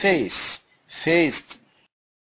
fez, fez.